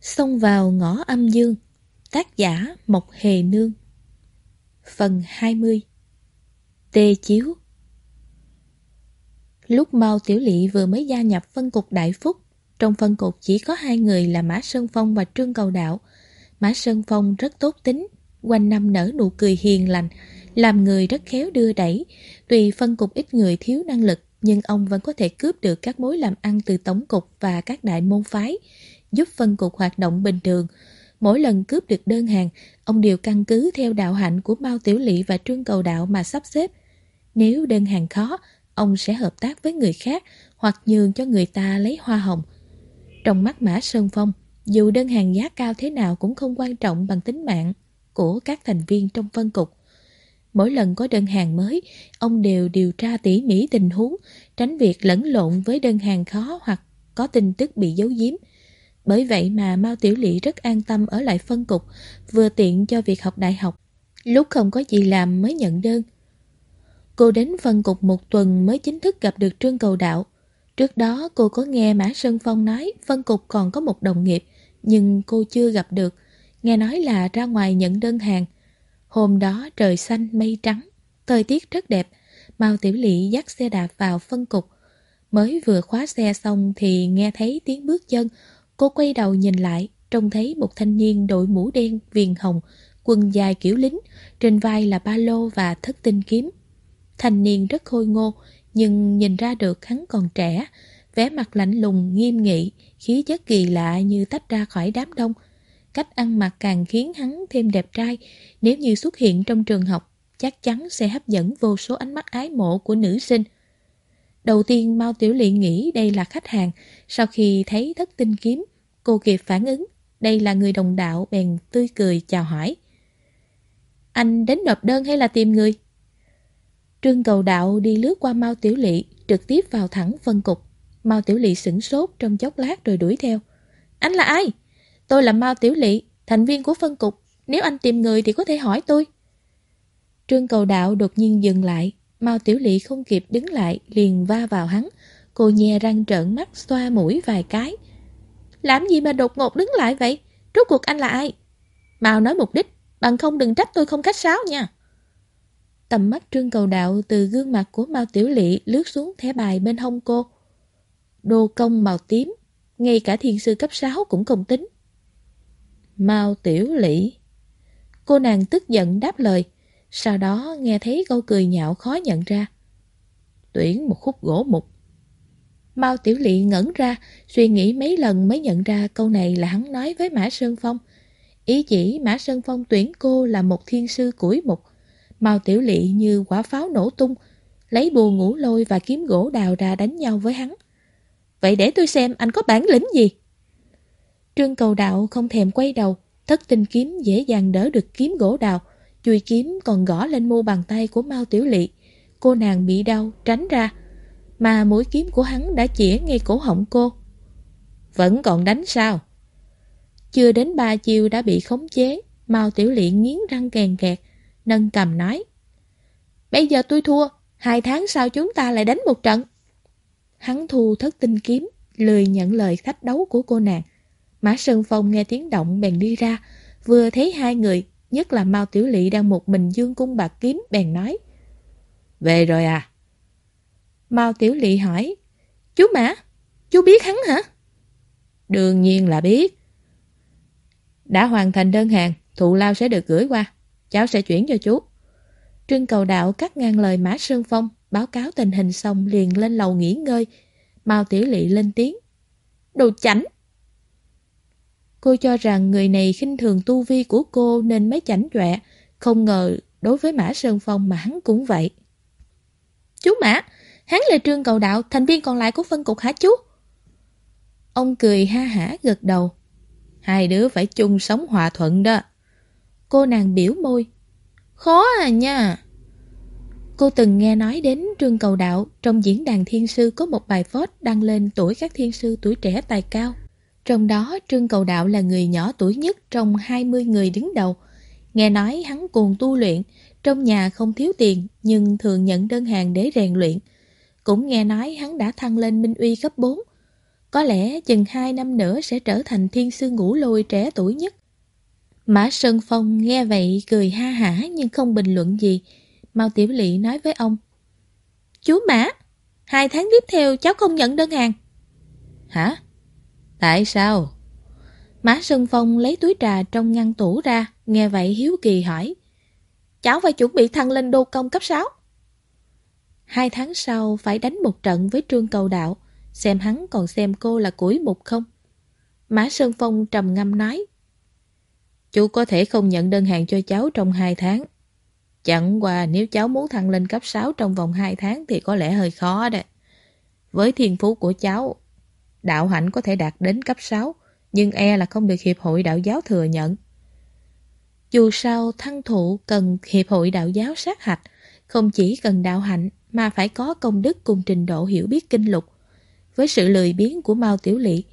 Xông vào ngõ âm dương, Tác giả Mộc Hề Nương. Phần 20 Tê Chiếu. Lúc Mao Tiểu Lị vừa mới gia nhập phân cục Đại Phúc, Trong phân cục chỉ có hai người là Mã Sơn Phong và Trương Cầu Đạo. Mã Sơn Phong rất tốt tính, Quanh năm nở nụ cười hiền lành, Làm người rất khéo đưa đẩy. Tuy phân cục ít người thiếu năng lực, Nhưng ông vẫn có thể cướp được các mối làm ăn từ tổng cục và các đại môn phái giúp phân cục hoạt động bình thường. Mỗi lần cướp được đơn hàng, ông đều căn cứ theo đạo hạnh của Mao Tiểu Lị và Trương Cầu Đạo mà sắp xếp. Nếu đơn hàng khó, ông sẽ hợp tác với người khác hoặc nhường cho người ta lấy hoa hồng. Trong mắt Mã Sơn Phong, dù đơn hàng giá cao thế nào cũng không quan trọng bằng tính mạng của các thành viên trong phân cục. Mỗi lần có đơn hàng mới, ông đều điều tra tỉ mỉ tình huống, tránh việc lẫn lộn với đơn hàng khó hoặc có tin tức bị giấu giếm. Bởi vậy mà Mao Tiểu Lị rất an tâm ở lại phân cục, vừa tiện cho việc học đại học. Lúc không có gì làm mới nhận đơn. Cô đến phân cục một tuần mới chính thức gặp được Trương Cầu Đạo. Trước đó cô có nghe Mã Sơn Phong nói phân cục còn có một đồng nghiệp, nhưng cô chưa gặp được. Nghe nói là ra ngoài nhận đơn hàng. Hôm đó trời xanh mây trắng, thời tiết rất đẹp. Mao Tiểu Lị dắt xe đạp vào phân cục. Mới vừa khóa xe xong thì nghe thấy tiếng bước chân, Cô quay đầu nhìn lại, trông thấy một thanh niên đội mũ đen, viền hồng, quần dài kiểu lính, trên vai là ba lô và thất tinh kiếm. Thanh niên rất khôi ngô, nhưng nhìn ra được hắn còn trẻ, vẻ mặt lạnh lùng, nghiêm nghị, khí chất kỳ lạ như tách ra khỏi đám đông. Cách ăn mặc càng khiến hắn thêm đẹp trai, nếu như xuất hiện trong trường học, chắc chắn sẽ hấp dẫn vô số ánh mắt ái mộ của nữ sinh. Đầu tiên Mao Tiểu Lị nghĩ đây là khách hàng, sau khi thấy thất tinh kiếm, cô kịp phản ứng, đây là người đồng đạo bèn tươi cười chào hỏi. Anh đến nộp đơn hay là tìm người? Trương cầu đạo đi lướt qua Mao Tiểu Lị, trực tiếp vào thẳng phân cục. Mao Tiểu Lị sửng sốt trong chốc lát rồi đuổi theo. Anh là ai? Tôi là Mao Tiểu Lị, thành viên của phân cục. Nếu anh tìm người thì có thể hỏi tôi. Trương cầu đạo đột nhiên dừng lại, Mao Tiểu Lị không kịp đứng lại, liền va vào hắn. Cô nhè răng trợn mắt, xoa mũi vài cái. Làm gì mà đột ngột đứng lại vậy? Rốt cuộc anh là ai? Mao nói mục đích, bằng không đừng trách tôi không khách sáo nha. Tầm mắt trương cầu đạo từ gương mặt của Mao Tiểu Lị lướt xuống thẻ bài bên hông cô. Đô công màu tím, ngay cả thiên sư cấp 6 cũng không tính. Mao Tiểu Lị Cô nàng tức giận đáp lời. Sau đó nghe thấy câu cười nhạo khó nhận ra. Tuyển một khúc gỗ mục. Mao Tiểu Lị ngẩn ra, suy nghĩ mấy lần mới nhận ra câu này là hắn nói với Mã Sơn Phong. Ý chỉ Mã Sơn Phong tuyển cô là một thiên sư củi mục. Mao Tiểu Lị như quả pháo nổ tung, lấy bùa ngủ lôi và kiếm gỗ đào ra đánh nhau với hắn. Vậy để tôi xem anh có bản lĩnh gì? Trương cầu đạo không thèm quay đầu, thất tinh kiếm dễ dàng đỡ được kiếm gỗ đào, Chui kiếm còn gõ lên mu bàn tay của Mao Tiểu Lị. Cô nàng bị đau, tránh ra. Mà mũi kiếm của hắn đã chĩa ngay cổ họng cô. Vẫn còn đánh sao? Chưa đến ba chiêu đã bị khống chế. Mao Tiểu Lị nghiến răng kèn kẹt, nâng cầm nói. Bây giờ tôi thua, hai tháng sau chúng ta lại đánh một trận. Hắn thu thất tinh kiếm, lười nhận lời thách đấu của cô nàng. Mã Sơn Phong nghe tiếng động bèn đi ra, vừa thấy hai người Nhất là Mao Tiểu Lị đang một mình dương cung bạc kiếm bèn nói. Về rồi à? Mao Tiểu Lị hỏi. Chú Mã, chú biết hắn hả? Đương nhiên là biết. Đã hoàn thành đơn hàng, thụ lao sẽ được gửi qua. Cháu sẽ chuyển cho chú. Trương Cầu Đạo cắt ngang lời Mã Sơn Phong, báo cáo tình hình xong liền lên lầu nghỉ ngơi. Mao Tiểu Lị lên tiếng. Đồ chảnh! Cô cho rằng người này khinh thường tu vi của cô nên mới chảnh chọe. Không ngờ đối với Mã Sơn Phong mà hắn cũng vậy. Chú Mã, hắn là trương cầu đạo, thành viên còn lại của phân cục hả chú? Ông cười ha hả gật đầu. Hai đứa phải chung sống hòa thuận đó. Cô nàng biểu môi. Khó à nha. Cô từng nghe nói đến Trương Cầu Đạo trong diễn đàn thiên sư có một bài phốt đăng lên tuổi các thiên sư tuổi trẻ tài cao. Trong đó Trương Cầu Đạo là người nhỏ tuổi nhất trong 20 người đứng đầu. Nghe nói hắn cùng tu luyện, trong nhà không thiếu tiền nhưng thường nhận đơn hàng để rèn luyện. Cũng nghe nói hắn đã thăng lên minh uy cấp 4. Có lẽ chừng hai năm nữa sẽ trở thành thiên sư ngũ lôi trẻ tuổi nhất. Mã Sơn Phong nghe vậy cười ha hả nhưng không bình luận gì. Mao Tiểu Lị nói với ông. Chú Mã, hai tháng tiếp theo cháu không nhận đơn hàng. Hả? Tại sao? Mã Sơn Phong lấy túi trà trong ngăn tủ ra, nghe vậy hiếu kỳ hỏi. Cháu phải chuẩn bị thăng lên đô công cấp 6. Hai tháng sau phải đánh một trận với Trương Cầu Đạo, xem hắn còn xem cô là củi mục không. Mã Sơn Phong trầm ngâm nói. Chú có thể không nhận đơn hàng cho cháu trong hai tháng. Chẳng qua nếu cháu muốn thăng lên cấp 6 trong vòng 2 tháng thì có lẽ hơi khó đấy. Với thiên phú của cháu, đạo hạnh có thể đạt đến cấp 6, nhưng e là không được Hiệp hội Đạo giáo thừa nhận. Dù sao thăng thụ cần Hiệp hội Đạo giáo sát hạch, không chỉ cần đạo hạnh mà phải có công đức cùng trình độ hiểu biết kinh lục. Với sự lười biếng của Mao Tiểu Lị,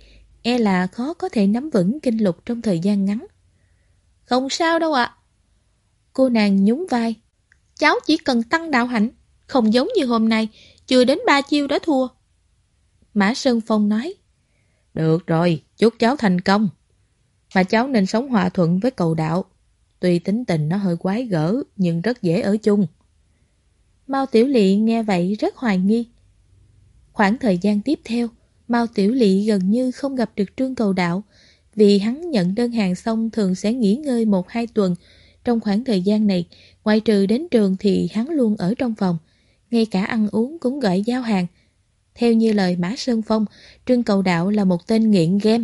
e là khó có thể nắm vững kinh lục trong thời gian ngắn. Không sao đâu ạ. Cô nàng nhún vai. Cháu chỉ cần tăng đạo hạnh, không giống như hôm nay, chưa đến ba chiêu đã thua. Mã Sơn Phong nói. Được rồi, chúc cháu thành công. Mà cháu nên sống hòa thuận với cầu đạo. Tuy tính tình nó hơi quái gở, nhưng rất dễ ở chung. Mao Tiểu Lị nghe vậy rất hoài nghi. Khoảng thời gian tiếp theo, Mao Tiểu Lị gần như không gặp được Trương Cầu Đạo, vì hắn nhận đơn hàng xong thường sẽ nghỉ ngơi một hai tuần. Trong khoảng thời gian này, ngoại trừ đến trường thì hắn luôn ở trong phòng, ngay cả ăn uống cũng gọi giao hàng. Theo như lời Mã Sơn Phong, Trương Cầu Đạo là một tên nghiện game.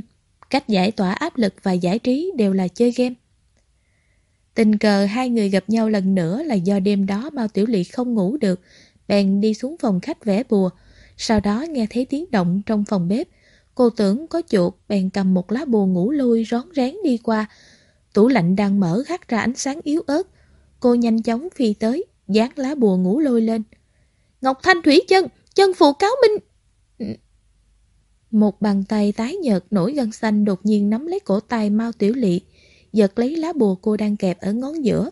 Cách giải tỏa áp lực và giải trí đều là chơi game. Tình cờ hai người gặp nhau lần nữa là do đêm đó Mao Tiểu Lị không ngủ được, bèn đi xuống phòng khách vẽ bùa. Sau đó nghe thấy tiếng động trong phòng bếp. Cô tưởng có chuột, bèn cầm một lá bùa ngủ lôi rón rén đi qua. Tủ lạnh đang mở hắt ra ánh sáng yếu ớt. Cô nhanh chóng phi tới, dán lá bùa ngủ lôi lên. Ngọc Thanh Thủy chân, chân phụ cáo minh. Một bàn tay tái nhợt nổi gân xanh đột nhiên nắm lấy cổ tay Mao Tiểu Lị giật lấy lá bùa cô đang kẹp ở ngón giữa.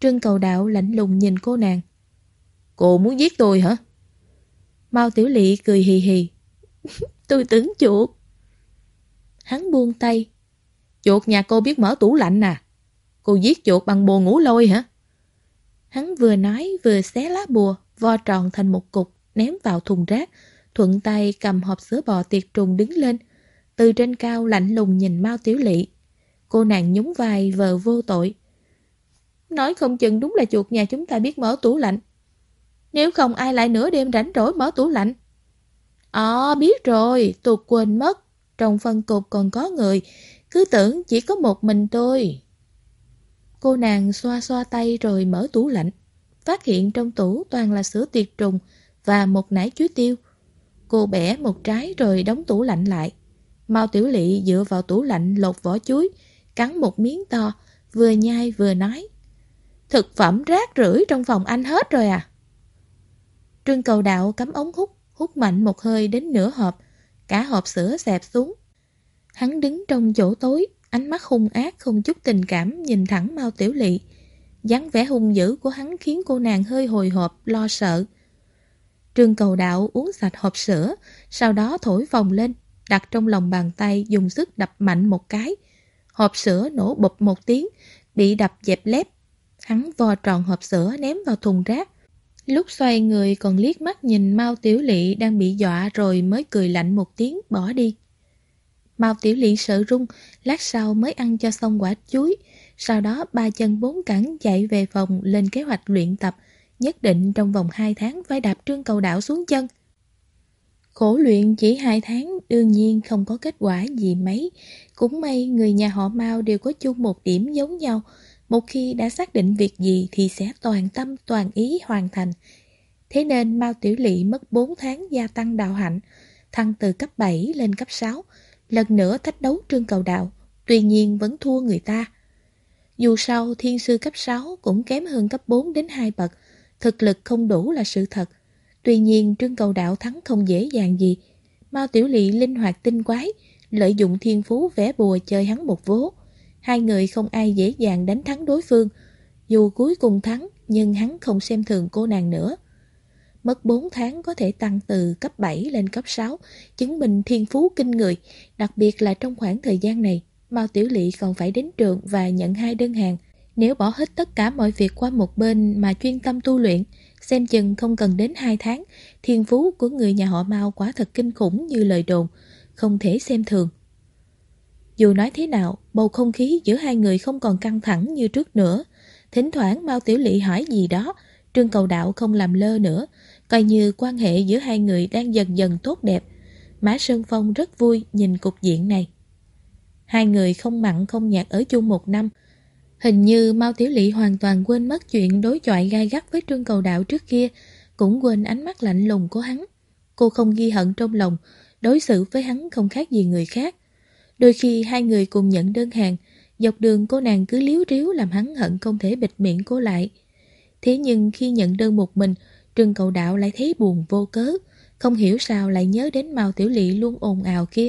Trương cầu đạo lạnh lùng nhìn cô nàng. Cô muốn giết tôi hả? Mao Tiểu Lị cười hì hì. tôi tưởng chuột. Hắn buông tay. Chuột nhà cô biết mở tủ lạnh à? Cô giết chuột bằng bùa ngủ lôi hả? Hắn vừa nói vừa xé lá bùa, vo tròn thành một cục, ném vào thùng rác, thuận tay cầm hộp sữa bò tiệt trùng đứng lên. Từ trên cao lạnh lùng nhìn Mao Tiểu Lị. Cô nàng nhún vai vờ vô tội. Nói không chừng đúng là chuột nhà chúng ta biết mở tủ lạnh. Nếu không ai lại nửa đêm rảnh rỗi mở tủ lạnh. Ờ, biết rồi, tôi quên mất. Trong phân cục còn có người, cứ tưởng chỉ có một mình tôi. Cô nàng xoa xoa tay rồi mở tủ lạnh. Phát hiện trong tủ toàn là sữa tiệt trùng và một nải chuối tiêu. Cô bẻ một trái rồi đóng tủ lạnh lại. Mao Tiểu Lị dựa vào tủ lạnh lột vỏ chuối, cắn một miếng to, vừa nhai vừa nói. Thực phẩm rác rưởi trong phòng anh hết rồi à? Trương cầu đạo cắm ống hút, hút mạnh một hơi đến nửa hộp, cả hộp sữa xẹp xuống. Hắn đứng trong chỗ tối, ánh mắt hung ác không chút tình cảm nhìn thẳng Mao Tiểu Lị. dáng vẻ hung dữ của hắn khiến cô nàng hơi hồi hộp, lo sợ. Trương cầu đạo uống sạch hộp sữa, sau đó thổi vòng lên, đặt trong lòng bàn tay dùng sức đập mạnh một cái, Hộp sữa nổ bụp một tiếng, bị đập dẹp lép. Hắn vò tròn hộp sữa ném vào thùng rác. Lúc xoay người còn liếc mắt nhìn Mao Tiểu Lị đang bị dọa rồi mới cười lạnh một tiếng bỏ đi. Mao Tiểu Lị sợ rung, lát sau mới ăn cho xong quả chuối. Sau đó ba chân bốn cẳng chạy về phòng lên kế hoạch luyện tập, nhất định trong vòng 2 tháng phải đạp trương cầu đảo xuống chân. Khổ luyện chỉ hai tháng đương nhiên không có kết quả gì mấy. Cũng may người nhà họ Mao đều có chung một điểm giống nhau. Một khi đã xác định việc gì thì sẽ toàn tâm toàn ý hoàn thành. Thế nên Mao Tiểu Lị mất 4 tháng gia tăng đạo hạnh, thăng từ cấp 7 lên cấp 6. Lần nữa thách đấu trương cầu đạo, tuy nhiên vẫn thua người ta. Dù sao thiên sư cấp 6 cũng kém hơn cấp 4 đến 2 bậc, thực lực không đủ là sự thật. Tuy nhiên Trương Cầu Đạo thắng không dễ dàng gì. Mao Tiểu Lị linh hoạt tinh quái, lợi dụng thiên phú vẽ bùa chơi hắn một vố. Hai người không ai dễ dàng đánh thắng đối phương. Dù cuối cùng thắng, nhưng hắn không xem thường cô nàng nữa. Mất 4 tháng có thể tăng từ cấp 7 lên cấp 6, chứng minh thiên phú kinh người, đặc biệt là trong khoảng thời gian này, Mao Tiểu Lị còn phải đến trường và nhận hai đơn hàng. Nếu bỏ hết tất cả mọi việc qua một bên mà chuyên tâm tu luyện, xem chừng không cần đến 2 tháng, thiên phú của người nhà họ Mao quả thật kinh khủng như lời đồn, không thể xem thường. Dù nói thế nào, bầu không khí giữa hai người không còn căng thẳng như trước nữa. Thỉnh thoảng Mao Tiểu Lị hỏi gì đó, Trương Cầu Đạo không làm lơ nữa, coi như quan hệ giữa hai người đang dần dần tốt đẹp. Mã Sơn Phong rất vui nhìn cục diện này. Hai người không mặn không nhạt ở chung một năm. Hình như Mao Tiểu Lị hoàn toàn quên mất chuyện đối chọi gai gắt với Trương Cầu Đạo trước kia, cũng quên ánh mắt lạnh lùng của hắn. Cô không ghi hận trong lòng, đối xử với hắn không khác gì người khác. Đôi khi hai người cùng nhận đơn hàng, dọc đường cô nàng cứ liếu riếu làm hắn hận không thể bịt miệng cô lại. Thế nhưng khi nhận đơn một mình, Trương Cầu Đạo lại thấy buồn vô cớ, không hiểu sao lại nhớ đến Mao Tiểu Lị luôn ồn ào kia.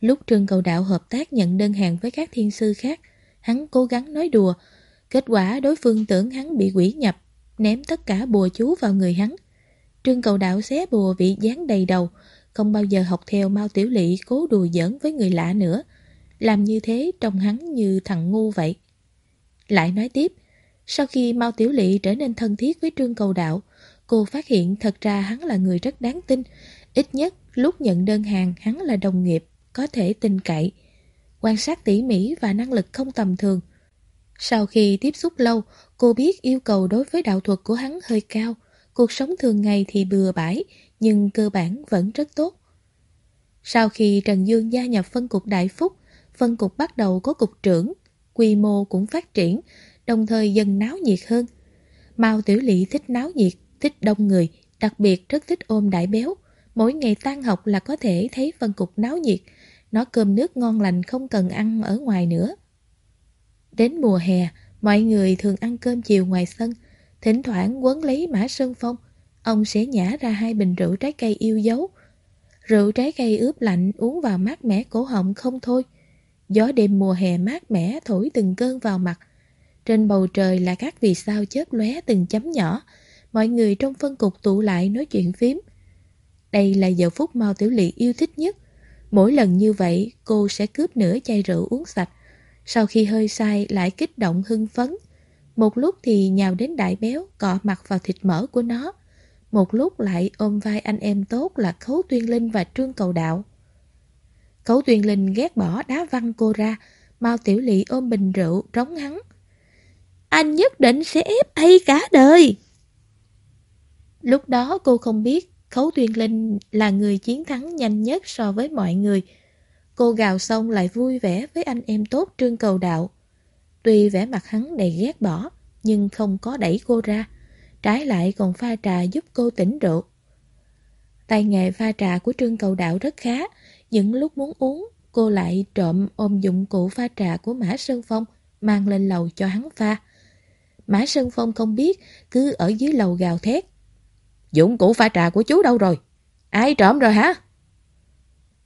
Lúc Trương Cầu Đạo hợp tác nhận đơn hàng với các thiên sư khác, hắn cố gắng nói đùa, kết quả đối phương tưởng hắn bị quỷ nhập, ném tất cả bùa chú vào người hắn. Trương Cầu Đạo xé bùa bị dán đầy đầu, không bao giờ học theo Mao Tiểu Lị cố đùa giỡn với người lạ nữa. Làm như thế trông hắn như thằng ngu vậy. Lại nói tiếp, sau khi Mao Tiểu Lị trở nên thân thiết với Trương Cầu Đạo, cô phát hiện thật ra hắn là người rất đáng tin. Ít nhất lúc nhận đơn hàng hắn là đồng nghiệp, có thể tin cậy. Quan sát tỉ mỉ và năng lực không tầm thường. Sau khi tiếp xúc lâu, cô biết yêu cầu đối với đạo thuật của hắn hơi cao. Cuộc sống thường ngày thì bừa bãi, nhưng cơ bản vẫn rất tốt. Sau khi Trần Dương gia nhập phân cục Đại Phúc, phân cục bắt đầu có cục trưởng, quy mô cũng phát triển, đồng thời dần náo nhiệt hơn. Mao Tiểu Lị thích náo nhiệt, thích đông người, đặc biệt rất thích ôm đại béo. Mỗi ngày tan học là có thể thấy phân cục náo nhiệt, nó cơm nước ngon lành không cần ăn ở ngoài nữa. Đến mùa hè, mọi người thường ăn cơm chiều ngoài sân, thỉnh thoảng quấn lấy mã sơn phong, ông sẽ nhả ra hai bình rượu trái cây yêu dấu. Rượu trái cây ướp lạnh uống vào mát mẻ cổ họng không thôi. Gió đêm mùa hè mát mẻ thổi từng cơn vào mặt. Trên bầu trời là các vì sao chớp lóe từng chấm nhỏ. Mọi người trong phân cục tụ lại nói chuyện phím. Đây là giờ phút Mao Tiểu Lị yêu thích nhất. Mỗi lần như vậy, cô sẽ cướp nửa chai rượu uống sạch. Sau khi hơi say lại kích động hưng phấn. Một lúc thì nhào đến đại béo, cọ mặt vào thịt mỡ của nó. Một lúc lại ôm vai anh em tốt là Khấu Tuyên Linh và Trương Cầu Đạo. Khấu Tuyên Linh ghét bỏ đá văng cô ra, Mao Tiểu Lị ôm bình rượu, trống hắn. Anh nhất định sẽ ép ai cả đời. Lúc đó cô không biết Khấu Tuyên Linh là người chiến thắng nhanh nhất so với mọi người. Cô gào xong lại vui vẻ với anh em tốt Trương Cầu Đạo. Tuy vẻ mặt hắn đầy ghét bỏ, nhưng không có đẩy cô ra. Trái lại còn pha trà giúp cô tỉnh rượu. Tay nghề pha trà của Trương Cầu Đạo rất khá. Những lúc muốn uống, cô lại trộm ôm dụng cụ pha trà của Mã Sơn Phong, mang lên lầu cho hắn pha. Mã Sơn Phong không biết, cứ ở dưới lầu gào thét. Dụng cụ pha trà của chú đâu rồi? Ai trộm rồi hả?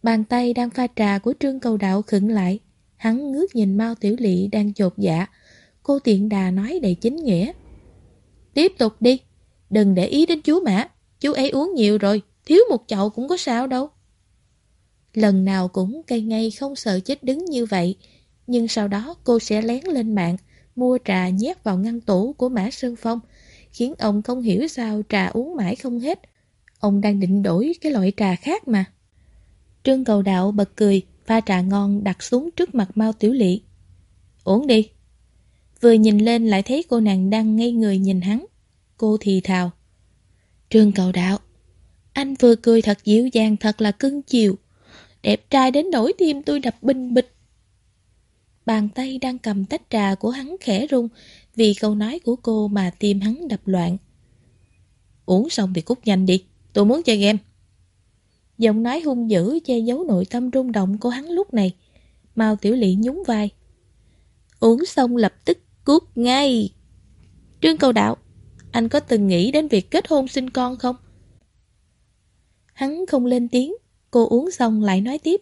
Bàn tay đang pha trà của Trương Cầu Đạo khựng lại. Hắn ngước nhìn Mao Tiểu Lị đang chột dạ. Cô tiện đà nói đầy chính nghĩa. Tiếp tục đi. Đừng để ý đến chú Mã. Chú ấy uống nhiều rồi. Thiếu một chậu cũng có sao đâu. Lần nào cũng cây ngay không sợ chết đứng như vậy. Nhưng sau đó cô sẽ lén lên mạng, mua trà nhét vào ngăn tủ của Mã Sơn Phong, khiến ông không hiểu sao trà uống mãi không hết. Ông đang định đổi cái loại trà khác mà. Trương cầu đạo bật cười, pha trà ngon đặt xuống trước mặt Mao Tiểu Lị. Uống đi. Vừa nhìn lên lại thấy cô nàng đang ngây người nhìn hắn. Cô thì thào. Trương cầu đạo. Anh vừa cười thật dịu dàng thật là cưng chiều. Đẹp trai đến nỗi tim tôi đập bình bịch. Bàn tay đang cầm tách trà của hắn khẽ rung vì câu nói của cô mà tim hắn đập loạn. Uống xong thì cút nhanh đi, tôi muốn chơi game. Giọng nói hung dữ che giấu nội tâm rung động của hắn lúc này. Mao Tiểu Lị nhún vai. Uống xong lập tức cút ngay. Trương Cầu Đạo, anh có từng nghĩ đến việc kết hôn sinh con không? Hắn không lên tiếng, cô uống xong lại nói tiếp.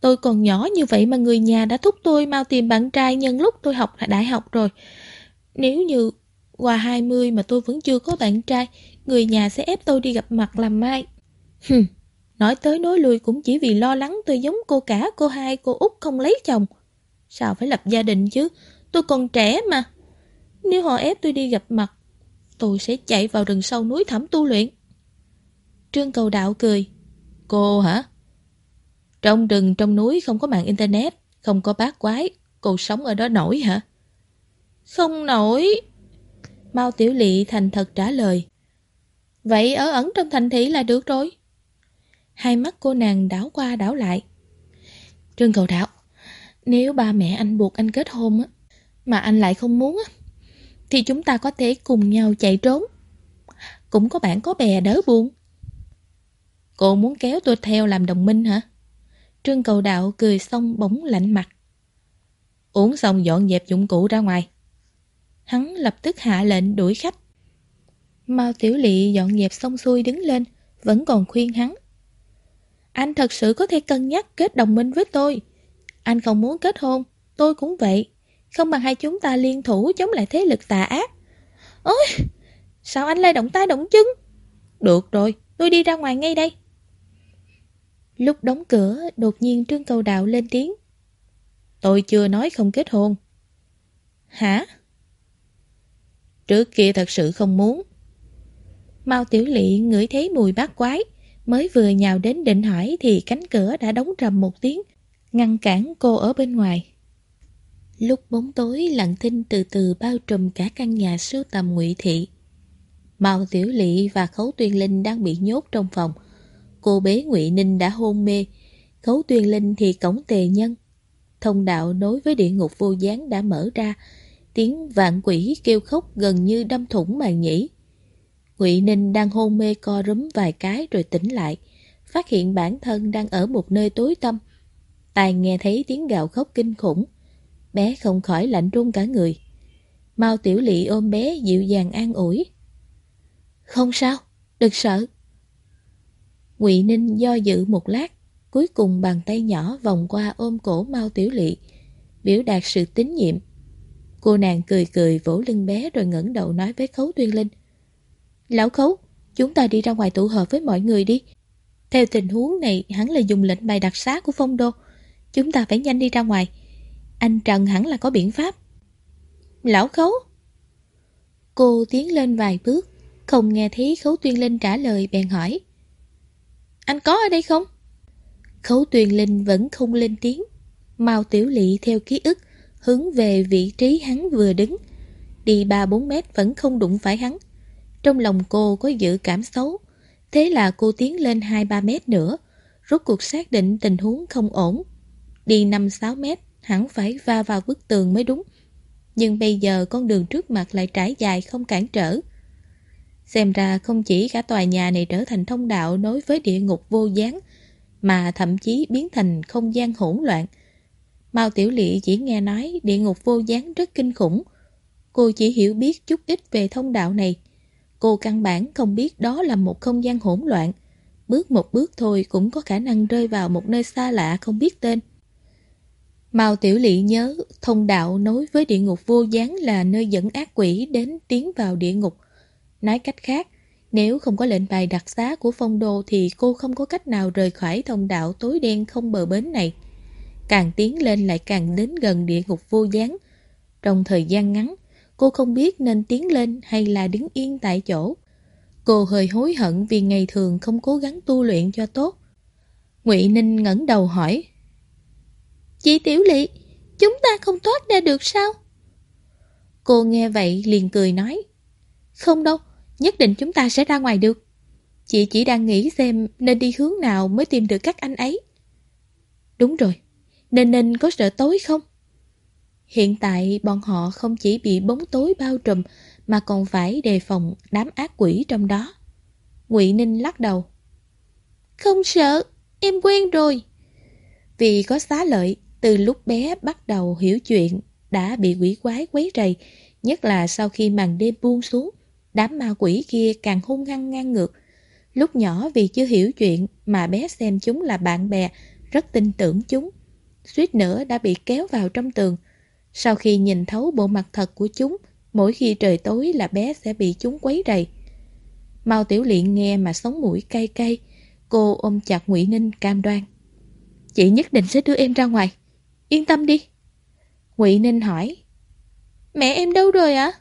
Tôi còn nhỏ như vậy mà người nhà đã thúc tôi mau tìm bạn trai nhân lúc tôi học đại học rồi. Nếu như qua 20 mà tôi vẫn chưa có bạn trai, người nhà sẽ ép tôi đi gặp mặt làm mai. Hừm, nói tới nói lui cũng chỉ vì lo lắng tôi giống cô cả, cô hai, cô út không lấy chồng. Sao phải lập gia đình chứ, tôi còn trẻ mà. Nếu họ ép tôi đi gặp mặt, tôi sẽ chạy vào rừng sâu núi thẳm tu luyện. Trương cầu đạo cười. Cô hả? Trong rừng trong núi không có mạng internet, không có bát quái, cô sống ở đó nổi hả? Không nổi. Mao Tiểu Lị thành thật trả lời. Vậy ở ẩn trong thành thị là được rồi. Hai mắt cô nàng đảo qua đảo lại. Trương cầu đạo, nếu ba mẹ anh buộc anh kết hôn á, mà anh lại không muốn á, thì chúng ta có thể cùng nhau chạy trốn. Cũng có bạn có bè đỡ buồn. Cô muốn kéo tôi theo làm đồng minh hả? Trương cầu đạo cười xong bỗng lạnh mặt. Uống xong dọn dẹp dụng cụ ra ngoài. Hắn lập tức hạ lệnh đuổi khách. Mao Tiểu Lị dọn dẹp xong xuôi đứng lên, vẫn còn khuyên hắn. Anh thật sự có thể cân nhắc kết đồng minh với tôi. Anh không muốn kết hôn, tôi cũng vậy. Không bằng hai chúng ta liên thủ chống lại thế lực tà ác. Ôi, sao anh lại động tay động chân? Được rồi, tôi đi ra ngoài ngay đây. Lúc đóng cửa, đột nhiên Trương Cầu Đạo lên tiếng. Tôi chưa nói không kết hôn. Hả? Trước kia thật sự không muốn. Mao Tiểu Lị ngửi thấy mùi bát quái, mới vừa nhào đến định hỏi thì cánh cửa đã đóng rầm một tiếng, ngăn cản cô ở bên ngoài. Lúc bóng tối lặng thinh từ từ bao trùm cả căn nhà sưu tầm ngụy thị. Mao Tiểu Lị và Khấu Tuyên Linh đang bị nhốt trong phòng. Cô bé Ngụy Ninh đã hôn mê, Khấu Tuyên Linh thì cổng tề nhân. Thông đạo nối với địa ngục vô gián đã mở ra, tiếng vạn quỷ kêu khóc gần như đâm thủng màn nhĩ. Ngụy Ninh đang hôn mê co rúm vài cái rồi tỉnh lại, phát hiện bản thân đang ở một nơi tối tăm. Tài nghe thấy tiếng gào khóc kinh khủng, bé không khỏi lạnh run cả người. Mao Tiểu Lị ôm bé dịu dàng an ủi. Không sao, đừng sợ. Ngụy Ninh do dự một lát, cuối cùng bàn tay nhỏ vòng qua ôm cổ Mao Tiểu Lị, biểu đạt sự tín nhiệm. Cô nàng cười cười vỗ lưng bé rồi ngẩng đầu nói với Khấu Tuyên Linh. Lão Khấu, chúng ta đi ra ngoài tụ họp với mọi người đi. Theo tình huống này, hắn là dùng lệnh bài đặc xá của phong đô. Chúng ta phải nhanh đi ra ngoài. Anh Trần hẳn là có biện pháp. Lão Khấu Cô tiến lên vài bước, không nghe thấy Khấu Tuyên Linh trả lời bèn hỏi. Anh có ở đây không? Khấu Tuyền Linh vẫn không lên tiếng. Mao Tiểu Lị theo ký ức, hướng về vị trí hắn vừa đứng. Đi ba bốn mét vẫn không đụng phải hắn. Trong lòng cô có dự cảm xấu. Thế là cô tiến lên hai ba mét nữa, rốt cuộc xác định tình huống không ổn. Đi năm sáu mét, hẳn phải va vào bức tường mới đúng. Nhưng bây giờ con đường trước mặt lại trải dài không cản trở. Xem ra không chỉ cả tòa nhà này trở thành thông đạo nối với địa ngục vô gián, mà thậm chí biến thành không gian hỗn loạn. Mao Tiểu Lị chỉ nghe nói địa ngục vô gián rất kinh khủng. Cô chỉ hiểu biết chút ít về thông đạo này. Cô căn bản không biết đó là một không gian hỗn loạn. Bước một bước thôi cũng có khả năng rơi vào một nơi xa lạ không biết tên. Mao Tiểu Lị nhớ thông đạo nối với địa ngục vô gián là nơi dẫn ác quỷ đến tiến vào địa ngục. Nói cách khác, nếu không có lệnh bài đặc xá của phong đô thì cô không có cách nào rời khỏi thông đạo tối đen không bờ bến này. Càng tiến lên lại càng đến gần địa ngục vô gián. Trong thời gian ngắn, cô không biết nên tiến lên hay là đứng yên tại chỗ. Cô hơi hối hận vì ngày thường không cố gắng tu luyện cho tốt. Ngụy Ninh ngẩng đầu hỏi. Chị Tiểu Lị, chúng ta không thoát ra được sao? Cô nghe vậy liền cười nói. Không đâu, Nhất định chúng ta sẽ ra ngoài được. Chị chỉ đang nghĩ xem nên đi hướng nào mới tìm được các anh ấy. Đúng rồi, nên nên có sợ tối không? Hiện tại bọn họ không chỉ bị bóng tối bao trùm mà còn phải đề phòng đám ác quỷ trong đó. Ngụy Ninh lắc đầu. Không sợ, em quen rồi. Vì có xá lợi, từ lúc bé bắt đầu hiểu chuyện, đã bị quỷ quái quấy rầy, nhất là sau khi màn đêm buông xuống, Đám ma quỷ kia càng hung hăng ngang ngược. Lúc nhỏ vì chưa hiểu chuyện mà bé xem chúng là bạn bè, rất tin tưởng chúng. Suýt nữa đã bị kéo vào trong tường. Sau khi nhìn thấu bộ mặt thật của chúng, Mỗi khi trời tối là bé sẽ bị chúng quấy rầy. Mao Tiểu Liện nghe mà sống mũi cay cay, cô ôm chặt Ngụy Ninh cam đoan. Chị nhất định sẽ đưa em ra ngoài. Yên tâm đi. Ngụy Ninh hỏi. Mẹ em đâu rồi ạ?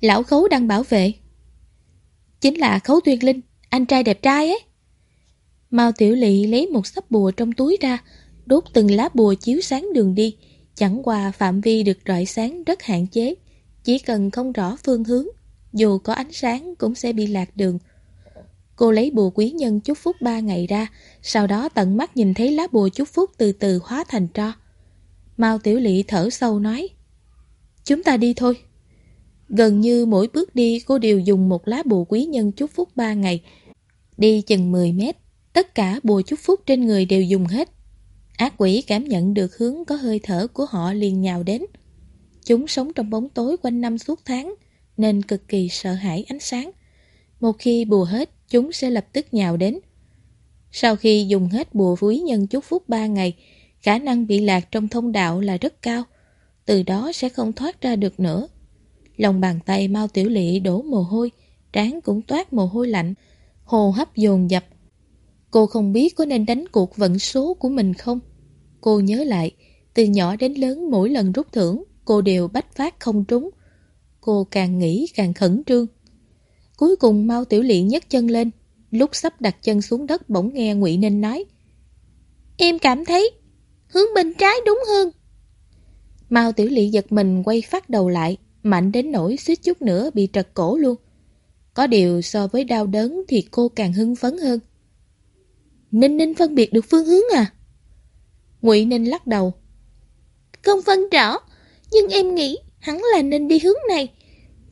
Lão khấu đang bảo vệ. Chính là khấu tuyên linh, anh trai đẹp trai ấy. Mao Tiểu Lị lấy một sắp bùa trong túi ra, đốt từng lá bùa chiếu sáng đường đi. Chẳng qua phạm vi được rọi sáng rất hạn chế, chỉ cần không rõ phương hướng, dù có ánh sáng cũng sẽ bị lạc đường. Cô lấy bùa quý nhân chúc phúc ba ngày ra, sau đó tận mắt nhìn thấy lá bùa chúc phúc từ từ hóa thành tro. Mao Tiểu Lị thở sâu nói, Chúng ta đi thôi. Gần như mỗi bước đi cô đều dùng một lá bùa quý nhân chúc phúc ba ngày. Đi chừng 10 mét, tất cả bùa chúc phúc trên người đều dùng hết. Ác quỷ cảm nhận được hướng có hơi thở của họ liền nhào đến. Chúng sống trong bóng tối quanh năm suốt tháng, nên cực kỳ sợ hãi ánh sáng. Một khi bùa hết, chúng sẽ lập tức nhào đến. Sau khi dùng hết bùa quý nhân chúc phúc 3 ngày, khả năng bị lạc trong thông đạo là rất cao, từ đó sẽ không thoát ra được nữa. Lòng bàn tay mau tiểu lị đổ mồ hôi, trán cũng toát mồ hôi lạnh, hồ hấp dồn dập. Cô không biết có nên đánh cuộc vận số của mình không? Cô nhớ lại, từ nhỏ đến lớn mỗi lần rút thưởng, cô đều bách phát không trúng. Cô càng nghĩ càng khẩn trương. Cuối cùng mau Tiểu Lị nhấc chân lên, lúc sắp đặt chân xuống đất bỗng nghe Ngụy Ninh nói. Em cảm thấy hướng bên trái đúng hơn. Mao Tiểu Lị giật mình quay phát đầu lại, mạnh đến nỗi suýt chút nữa bị trật cổ luôn. Có điều so với đau đớn thì cô càng hưng phấn hơn. Ninh Ninh phân biệt được phương hướng à? Ngụy Ninh lắc đầu. Không phân rõ, nhưng em nghĩ hắn là nên đi hướng này,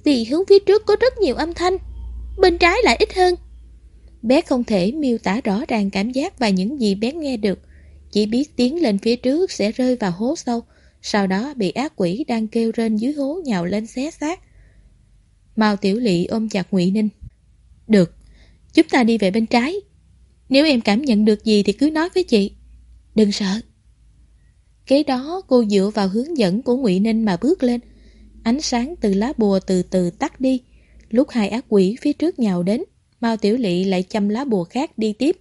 vì hướng phía trước có rất nhiều âm thanh, bên trái lại ít hơn. Bé không thể miêu tả rõ ràng cảm giác và những gì bé nghe được, chỉ biết tiến lên phía trước sẽ rơi vào hố sâu, sau đó bị ác quỷ đang kêu rên dưới hố nhào lên xé xác. Mao Tiểu Lị ôm chặt Ngụy Ninh. Được, chúng ta đi về bên trái. Nếu em cảm nhận được gì thì cứ nói với chị. Đừng sợ. Kế đó cô dựa vào hướng dẫn của Ngụy Ninh mà bước lên. Ánh sáng từ lá bùa từ từ tắt đi. Lúc hai ác quỷ phía trước nhào đến, Mao Tiểu Lị lại chăm lá bùa khác đi tiếp.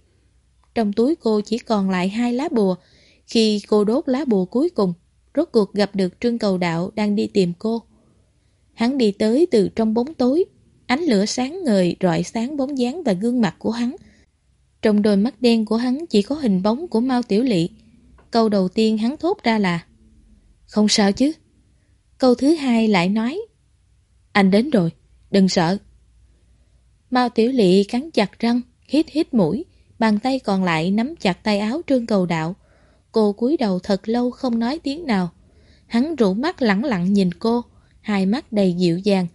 Trong túi cô chỉ còn lại hai lá bùa. Khi cô đốt lá bùa cuối cùng, rốt cuộc gặp được Trương Cầu Đạo đang đi tìm cô. Hắn đi tới từ trong bóng tối, ánh lửa sáng ngời rọi sáng bóng dáng và gương mặt của hắn. Trong đôi mắt đen của hắn chỉ có hình bóng của Mao Tiểu Lị. Câu đầu tiên hắn thốt ra là Không sao chứ. Câu thứ hai lại nói Anh đến rồi, đừng sợ. Mao Tiểu Lị cắn chặt răng, hít hít mũi, bàn tay còn lại nắm chặt tay áo Trương Cầu Đạo. Cô cúi đầu thật lâu không nói tiếng nào. Hắn rủ mắt lẳng lặng nhìn cô, hai mắt đầy dịu dàng.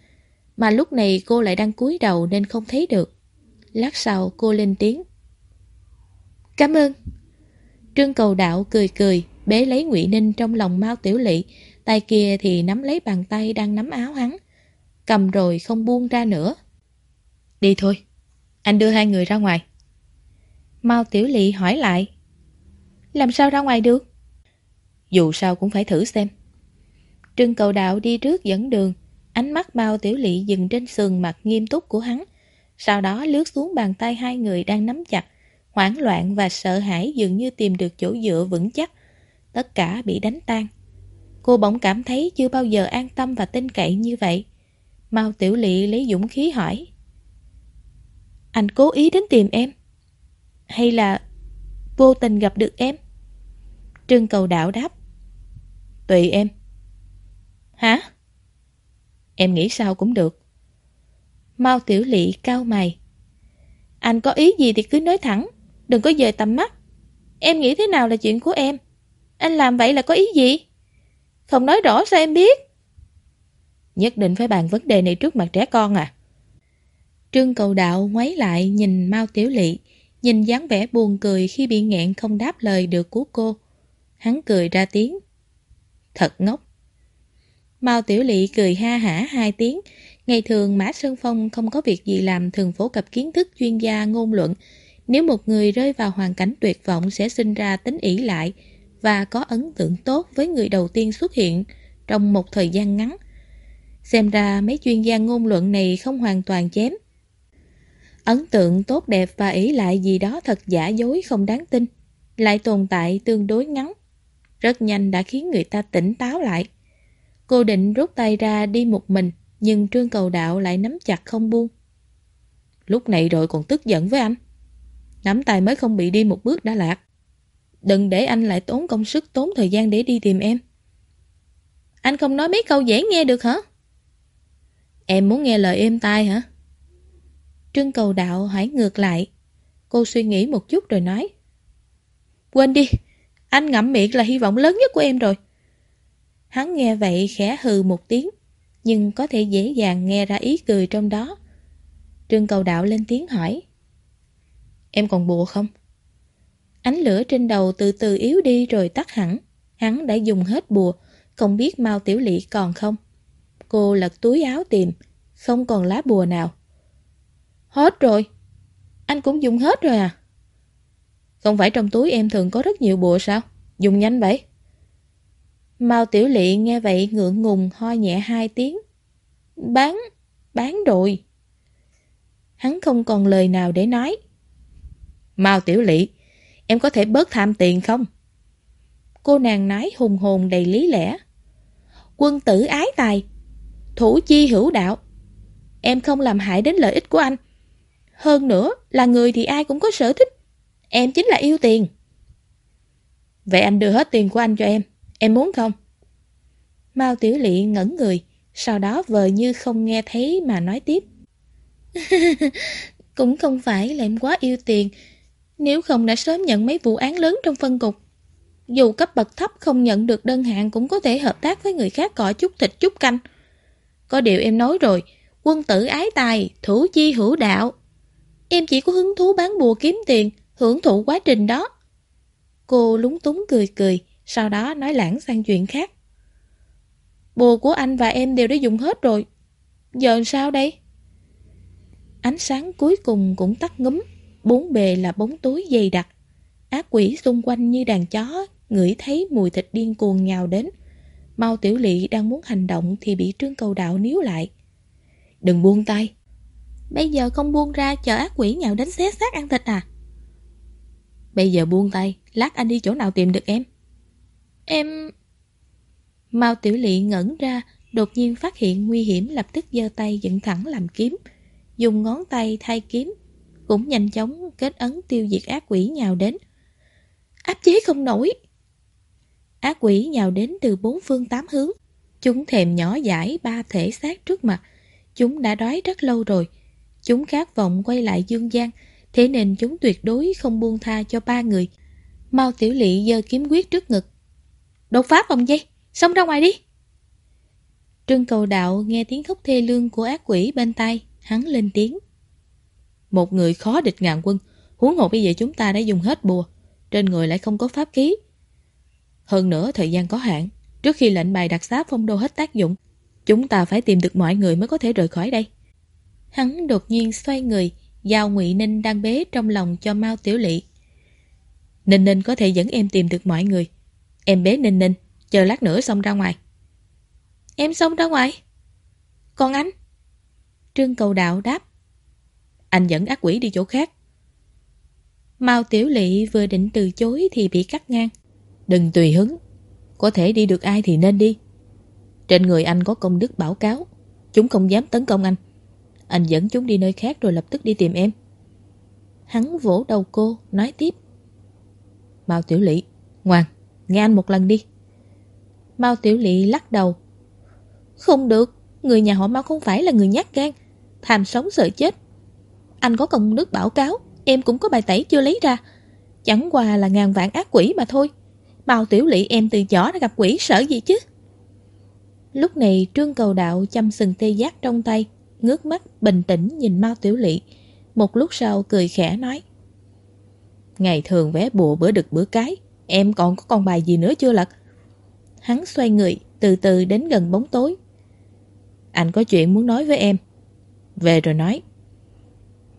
Mà lúc này cô lại đang cúi đầu nên không thấy được. Lát sau cô lên tiếng. Cảm ơn. Trương cầu đạo cười cười, bế lấy ngụy Ninh trong lòng Mao Tiểu Lị, tay kia thì nắm lấy bàn tay đang nắm áo hắn. Cầm rồi không buông ra nữa. Đi thôi, anh đưa hai người ra ngoài. Mao Tiểu Lị hỏi lại. Làm sao ra ngoài được? Dù sao cũng phải thử xem. Trương cầu đạo đi trước dẫn đường, ánh mắt Bao Tiểu Lị dừng trên sườn mặt nghiêm túc của hắn. Sau đó lướt xuống bàn tay hai người đang nắm chặt, hoảng loạn và sợ hãi dường như tìm được chỗ dựa vững chắc. Tất cả bị đánh tan. Cô bỗng cảm thấy chưa bao giờ an tâm và tin cậy như vậy. Mao Tiểu Lị lấy dũng khí hỏi. Anh cố ý đến tìm em? Hay là vô tình gặp được em? Trương cầu đạo đáp. Tùy em. Hả? Em nghĩ sao cũng được. Mao Tiểu Lị cao mày. Anh có ý gì thì cứ nói thẳng. Đừng có dời tầm mắt Em nghĩ thế nào là chuyện của em Anh làm vậy là có ý gì Không nói rõ sao em biết Nhất định phải bàn vấn đề này trước mặt trẻ con à Trương cầu đạo ngoáy lại nhìn Mao Tiểu Lị Nhìn dáng vẻ buồn cười khi bị nghẹn không đáp lời được của cô. Hắn cười ra tiếng. Thật ngốc. Mao Tiểu Lị cười ha hả hai tiếng. Ngày thường Mã Sơn Phong không có việc gì làm thường phổ cập kiến thức chuyên gia ngôn luận. Nếu một người rơi vào hoàn cảnh tuyệt vọng sẽ sinh ra tính ỷ lại và có ấn tượng tốt với người đầu tiên xuất hiện trong một thời gian ngắn. Xem ra mấy chuyên gia ngôn luận này không hoàn toàn chém. Ấn tượng tốt đẹp và ý lại gì đó thật giả dối không đáng tin, lại tồn tại tương đối ngắn. Rất nhanh đã khiến người ta tỉnh táo lại. Cô định rút tay ra đi một mình, nhưng Trương Cầu Đạo lại nắm chặt không buông. Lúc này rồi còn tức giận với anh. Nắm tay mới không bị đi một bước đã lạc. Đừng để anh lại tốn công sức, tốn thời gian để đi tìm em. Anh không nói mấy câu dễ nghe được hả? Em muốn nghe lời êm tai hả? Trương cầu đạo hỏi ngược lại. Cô suy nghĩ một chút rồi nói. Quên đi, anh ngậm miệng là hy vọng lớn nhất của em rồi. Hắn nghe vậy khẽ hừ một tiếng, nhưng có thể dễ dàng nghe ra ý cười trong đó. Trương cầu đạo lên tiếng hỏi. Em còn bùa không? Ánh lửa trên đầu từ từ yếu đi rồi tắt hẳn. Hắn đã dùng hết bùa, không biết Mao Tiểu Lị còn không. Cô lật túi áo tìm, không còn lá bùa nào. Hết rồi. Anh cũng dùng hết rồi à? Không phải trong túi em thường có rất nhiều bùa sao? Dùng nhanh vậy. Mao Tiểu Lị nghe vậy ngượng ngùng ho nhẹ hai tiếng. Bán, bán rồi. Hắn không còn lời nào để nói. Mao Tiểu Lị, em có thể bớt tham tiền không? Cô nàng nói hùng hồn đầy lý lẽ. Quân tử ái tài, thủ chi hữu đạo. Em không làm hại đến lợi ích của anh. Hơn nữa, là người thì ai cũng có sở thích. Em chính là yêu tiền. Vậy anh đưa hết tiền của anh cho em. Em muốn không? Mao Tiểu Lị ngẩn người, sau đó vờ như không nghe thấy mà nói tiếp. cũng không phải là em quá yêu tiền, nếu không đã sớm nhận mấy vụ án lớn trong phân cục. Dù cấp bậc thấp không nhận được đơn hạn cũng có thể hợp tác với người khác cọ chút thịt chút canh. Có điều em nói rồi, quân tử ái tài, thủ chi hữu đạo. Em chỉ có hứng thú bán bùa kiếm tiền, hưởng thụ quá trình đó. Cô lúng túng cười cười, sau đó nói lãng sang chuyện khác. Bùa của anh và em đều đã dùng hết rồi. Giờ sao đây? Ánh sáng cuối cùng cũng tắt ngấm, bốn bề là bóng tối dày đặc. Ác quỷ xung quanh như đàn chó, ngửi thấy mùi thịt điên cuồng nhào đến. Mau tiểu lỵ đang muốn hành động thì bị trương cầu đạo níu lại. Đừng buông tay. Bây giờ không buông ra chờ ác quỷ nhào đến xé xác ăn thịt à? Bây giờ buông tay, lát anh đi chỗ nào tìm được em? Em... Mao Tiểu Lị ngẩn ra, đột nhiên phát hiện nguy hiểm lập tức giơ tay dựng thẳng làm kiếm, dùng ngón tay thay kiếm, cũng nhanh chóng kết ấn tiêu diệt ác quỷ nhào đến. Áp chế không nổi! Ác quỷ nhào đến từ bốn phương tám hướng. Chúng thèm nhỏ giải ba thể xác trước mặt. Chúng đã đói rất lâu rồi. Chúng khát vọng quay lại dương gian, thế nên chúng tuyệt đối không buông tha cho ba người. Mao Tiểu Lị giơ kiếm quyết trước ngực. Đột phá vòng dây, xông ra ngoài đi! Trương cầu đạo nghe tiếng khóc thê lương của ác quỷ bên tai, hắn lên tiếng. Một người khó địch ngàn quân, huống hồ bây giờ chúng ta đã dùng hết bùa, trên người lại không có pháp ký. Hơn nữa thời gian có hạn, trước khi lệnh bài đặc xá phong đô hết tác dụng, chúng ta phải tìm được mọi người mới có thể rời khỏi đây. Hắn đột nhiên xoay người, giao Ngụy Ninh đang bế trong lòng cho Mao Tiểu Lị. Ninh Ninh có thể dẫn em tìm được mọi người. Em bế Ninh Ninh, chờ lát nữa xong ra ngoài. Em xong ra ngoài? Còn anh? Trương Cầu Đạo đáp. Anh dẫn ác quỷ đi chỗ khác. Mao Tiểu Lị vừa định từ chối thì bị cắt ngang. Đừng tùy hứng. Có thể đi được ai thì nên đi. Trên người anh có công đức bảo cáo. Chúng không dám tấn công anh. Anh dẫn chúng đi nơi khác rồi lập tức đi tìm em. Hắn vỗ đầu cô, nói tiếp. Mao Tiểu Lị, ngoan, nghe anh một lần đi. Mao Tiểu Lị lắc đầu. Không được, người nhà họ Mao không phải là người nhát gan, tham sống sợ chết. Anh có công đức bảo cáo, em cũng có bài tẩy chưa lấy ra. Chẳng qua là ngàn vạn ác quỷ mà thôi. Mao Tiểu Lị em từ nhỏ đã gặp quỷ sợ gì chứ? Lúc này Trương Cầu Đạo chăm sừng tê giác trong tay, ngước mắt bình tĩnh nhìn Mao Tiểu Lị. Một lúc sau cười khẽ nói. Ngày thường vé bùa bữa đực bữa cái, em còn có con bài gì nữa chưa lật? Hắn xoay người, từ từ đến gần bóng tối. Anh có chuyện muốn nói với em. Về rồi nói.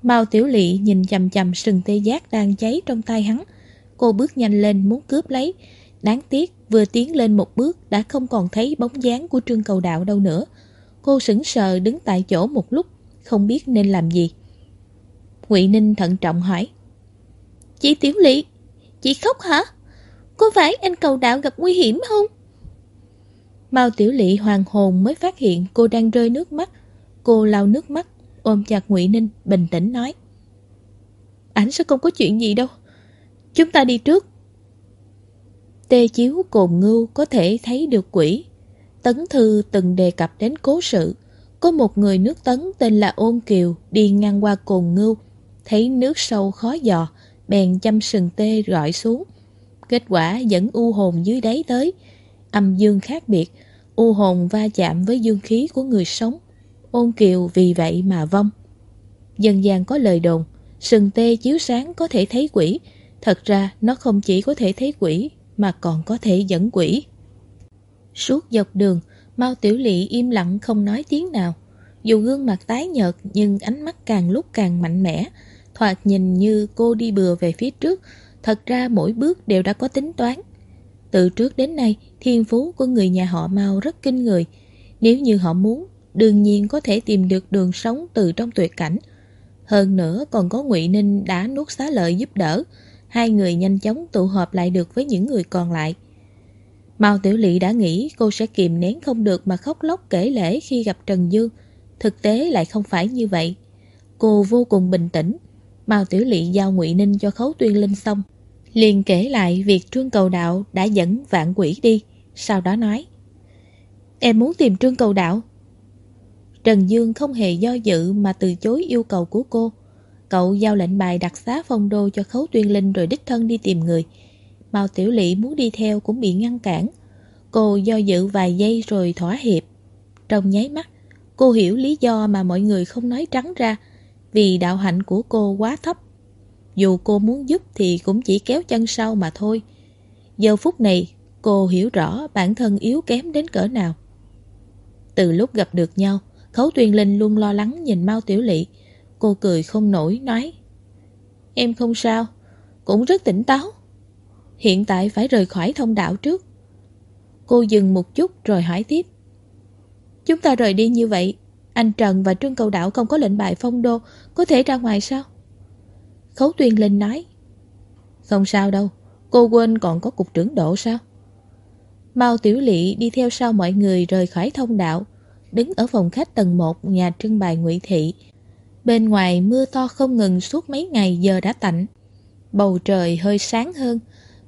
Mao Tiểu Lị nhìn chầm chầm sừng tê giác đang cháy trong tay hắn. Cô bước nhanh lên muốn cướp lấy. Đáng tiếc vừa tiến lên một bước đã không còn thấy bóng dáng của Trương Cầu Đạo đâu nữa. Cô sững sờ đứng tại chỗ một lúc, không biết nên làm gì. Ngụy Ninh thận trọng hỏi. Chị Tiểu Lị, chị khóc hả? Có phải anh cầu đạo gặp nguy hiểm không? Mao Tiểu Lị hoàng hồn mới phát hiện cô đang rơi nước mắt. Cô lau nước mắt, ôm chặt Ngụy Ninh, bình tĩnh nói. Ảnh sẽ không có chuyện gì đâu. Chúng ta đi trước. Tê chiếu cồn ngưu có thể thấy được quỷ. Tấn Thư từng đề cập đến cố sự. Có một người nước Tấn tên là Ôn Kiều đi ngang qua cồn ngưu. Thấy nước sâu khó dò, bèn chăm sừng tê gọi xuống. Kết quả dẫn u hồn dưới đáy tới. Âm dương khác biệt, u hồn va chạm với dương khí của người sống. Ôn Kiều vì vậy mà vong. Dân gian có lời đồn, sừng tê chiếu sáng có thể thấy quỷ. Thật ra nó không chỉ có thể thấy quỷ mà còn có thể dẫn quỷ. Suốt dọc đường, Mao Tiểu Lị im lặng không nói tiếng nào. Dù gương mặt tái nhợt nhưng ánh mắt càng lúc càng mạnh mẽ, thoạt nhìn như cô đi bừa về phía trước, thật ra mỗi bước đều đã có tính toán. Từ trước đến nay, thiên phú của người nhà họ Mao rất kinh người. Nếu như họ muốn, đương nhiên có thể tìm được đường sống từ trong tuyệt cảnh. Hơn nữa còn có Ngụy Ninh đã nuốt xá lợi giúp đỡ, hai người nhanh chóng tụ họp lại được với những người còn lại. Mao Tiểu Lị đã nghĩ cô sẽ kìm nén không được mà khóc lóc kể lễ khi gặp Trần Dương. Thực tế lại không phải như vậy. Cô vô cùng bình tĩnh. Mao Tiểu Lị giao Ngụy Ninh cho Khấu Tuyên Linh xong. Liền kể lại việc Trương Cầu Đạo đã dẫn vạn quỷ đi. Sau đó nói. Em muốn tìm Trương Cầu Đạo. Trần Dương không hề do dự mà từ chối yêu cầu của cô. Cậu giao lệnh bài đặc xá phong đô cho Khấu Tuyên Linh rồi đích thân đi tìm người. Mao Tiểu Lị muốn đi theo cũng bị ngăn cản. Cô do dự vài giây rồi thỏa hiệp. Trong nháy mắt, cô hiểu lý do mà mọi người không nói trắng ra vì đạo hạnh của cô quá thấp. Dù cô muốn giúp thì cũng chỉ kéo chân sau mà thôi. Giờ phút này, cô hiểu rõ bản thân yếu kém đến cỡ nào. Từ lúc gặp được nhau, Khấu Tuyên Linh luôn lo lắng nhìn Mao Tiểu Lị. Cô cười không nổi, nói Em không sao, cũng rất tỉnh táo. Hiện tại phải rời khỏi thông đạo trước. Cô dừng một chút rồi hỏi tiếp. Chúng ta rời đi như vậy, anh Trần và Trương Cầu Đạo không có lệnh bài phong đô, có thể ra ngoài sao? Khấu Tuyên Linh nói. Không sao đâu, cô quên còn có cục trưởng độ sao? Mao Tiểu Lị đi theo sau mọi người rời khỏi thông đạo, đứng ở phòng khách tầng 1 nhà trưng bày Ngụy Thị. Bên ngoài mưa to không ngừng suốt mấy ngày giờ đã tạnh. Bầu trời hơi sáng hơn,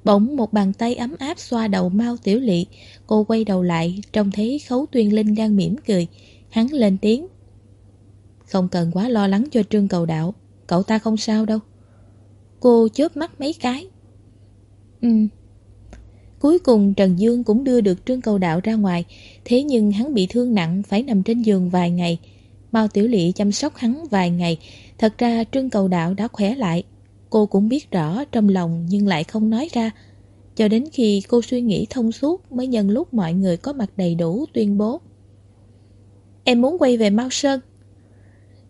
bỗng một bàn tay ấm áp xoa đầu Mao Tiểu Lị. Cô quay đầu lại, trông thấy Khấu Tuyên Linh đang mỉm cười. Hắn lên tiếng. Không cần quá lo lắng cho Trương Cầu Đạo, cậu ta không sao đâu. Cô chớp mắt mấy cái. Ừ. Cuối cùng Trần Dương cũng đưa được Trương Cầu Đạo ra ngoài, thế nhưng hắn bị thương nặng phải nằm trên giường vài ngày. Mao Tiểu Lị chăm sóc hắn vài ngày, thật ra Trương Cầu Đạo đã khỏe lại. Cô cũng biết rõ trong lòng nhưng lại không nói ra. Cho đến khi cô suy nghĩ thông suốt mới nhân lúc mọi người có mặt đầy đủ tuyên bố. Em muốn quay về Mao Sơn.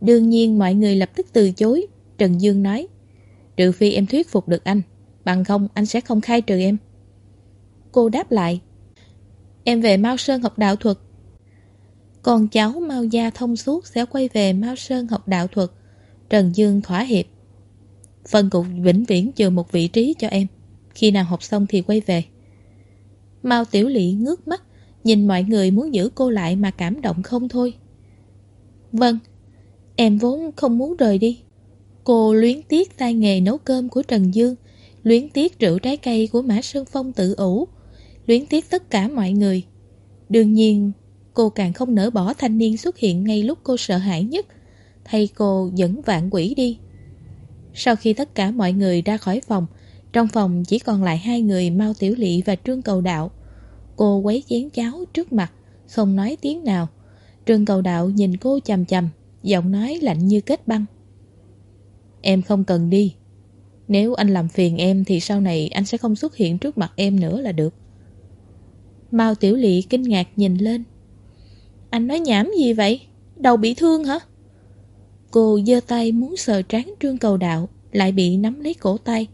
Đương nhiên mọi người lập tức từ chối. Trần Dương nói. Trừ phi em thuyết phục được anh. Bằng không anh sẽ không khai trừ em. Cô đáp lại. Em về Mao Sơn học đạo thuật. Còn cháu Mao Gia thông suốt sẽ quay về Mao Sơn học đạo thuật. Trần Dương thỏa hiệp. Phân cục vĩnh viễn chờ một vị trí cho em. Khi nào học xong thì quay về. Mao Tiểu Lị ngước mắt, nhìn mọi người muốn giữ cô lại mà cảm động không thôi. Vâng, em vốn không muốn rời đi. Cô luyến tiếc tay nghề nấu cơm của Trần Dương, luyến tiếc rượu trái cây của Mã Sơn Phong tự ủ, luyến tiếc tất cả mọi người. Đương nhiên, cô càng không nỡ bỏ thanh niên xuất hiện ngay lúc cô sợ hãi nhất, thay cô dẫn vạn quỷ đi. Sau khi tất cả mọi người ra khỏi phòng, trong phòng chỉ còn lại hai người Mao Tiểu Lị và Trương Cầu Đạo. Cô quấy chén cháo trước mặt, không nói tiếng nào. Trương Cầu Đạo nhìn cô chầm chầm, giọng nói lạnh như kết băng. Em không cần đi. Nếu anh làm phiền em thì sau này anh sẽ không xuất hiện trước mặt em nữa là được. Mao Tiểu Lị kinh ngạc nhìn lên. Anh nói nhảm gì vậy? Đầu bị thương hả? Cô giơ tay muốn sờ trán Trương Cầu Đạo, lại bị nắm lấy cổ tay.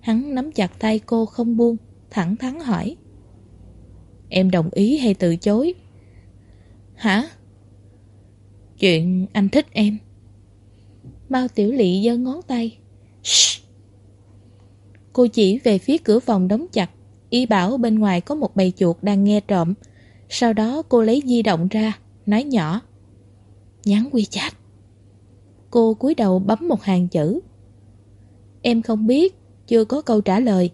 Hắn nắm chặt tay cô không buông, thẳng thắn hỏi. Em đồng ý hay từ chối? Hả? Chuyện anh thích em. Mao Tiểu Lị giơ ngón tay. Shh. Cô chỉ về phía cửa phòng đóng chặt, y bảo bên ngoài có một bầy chuột đang nghe trộm. Sau đó cô lấy di động ra, nói nhỏ. Nhắn WeChat. Cô cúi đầu bấm một hàng chữ. Em không biết, chưa có câu trả lời.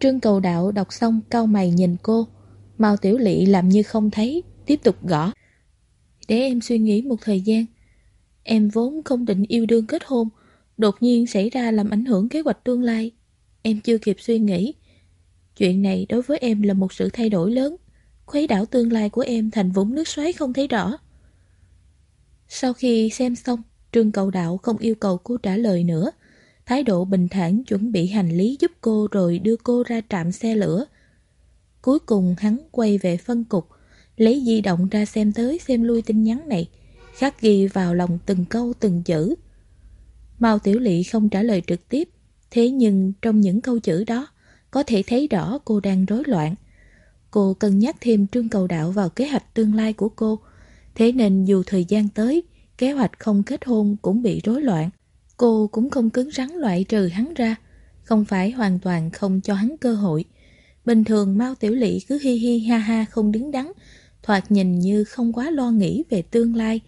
Trương cầu đạo đọc xong cau mày nhìn cô. Mao Tiểu Lị làm như không thấy, tiếp tục gõ. Để em suy nghĩ một thời gian. Em vốn không định yêu đương kết hôn, đột nhiên xảy ra làm ảnh hưởng kế hoạch tương lai. Em chưa kịp suy nghĩ. Chuyện này đối với em là một sự thay đổi lớn, khuấy đảo tương lai của em thành vũng nước xoáy không thấy rõ. Sau khi xem xong, Trương Cầu Đạo không yêu cầu cô trả lời nữa. Thái độ bình thản chuẩn bị hành lý giúp cô rồi đưa cô ra trạm xe lửa. Cuối cùng hắn quay về phân cục, lấy di động ra xem tới xem lui tin nhắn này, khắc ghi vào lòng từng câu từng chữ. Mao Tiểu Lị không trả lời trực tiếp, thế nhưng trong những câu chữ đó có thể thấy rõ cô đang rối loạn. Cô cân nhắc thêm Trương Cầu Đạo vào kế hoạch tương lai của cô, thế nên dù thời gian tới, kế hoạch không kết hôn cũng bị rối loạn. Cô cũng không cứng rắn loại trừ hắn ra, không phải hoàn toàn không cho hắn cơ hội. Bình thường Mao Tiểu Lị cứ hi hi ha ha không đứng đắn, thoạt nhìn như không quá lo nghĩ về tương lai,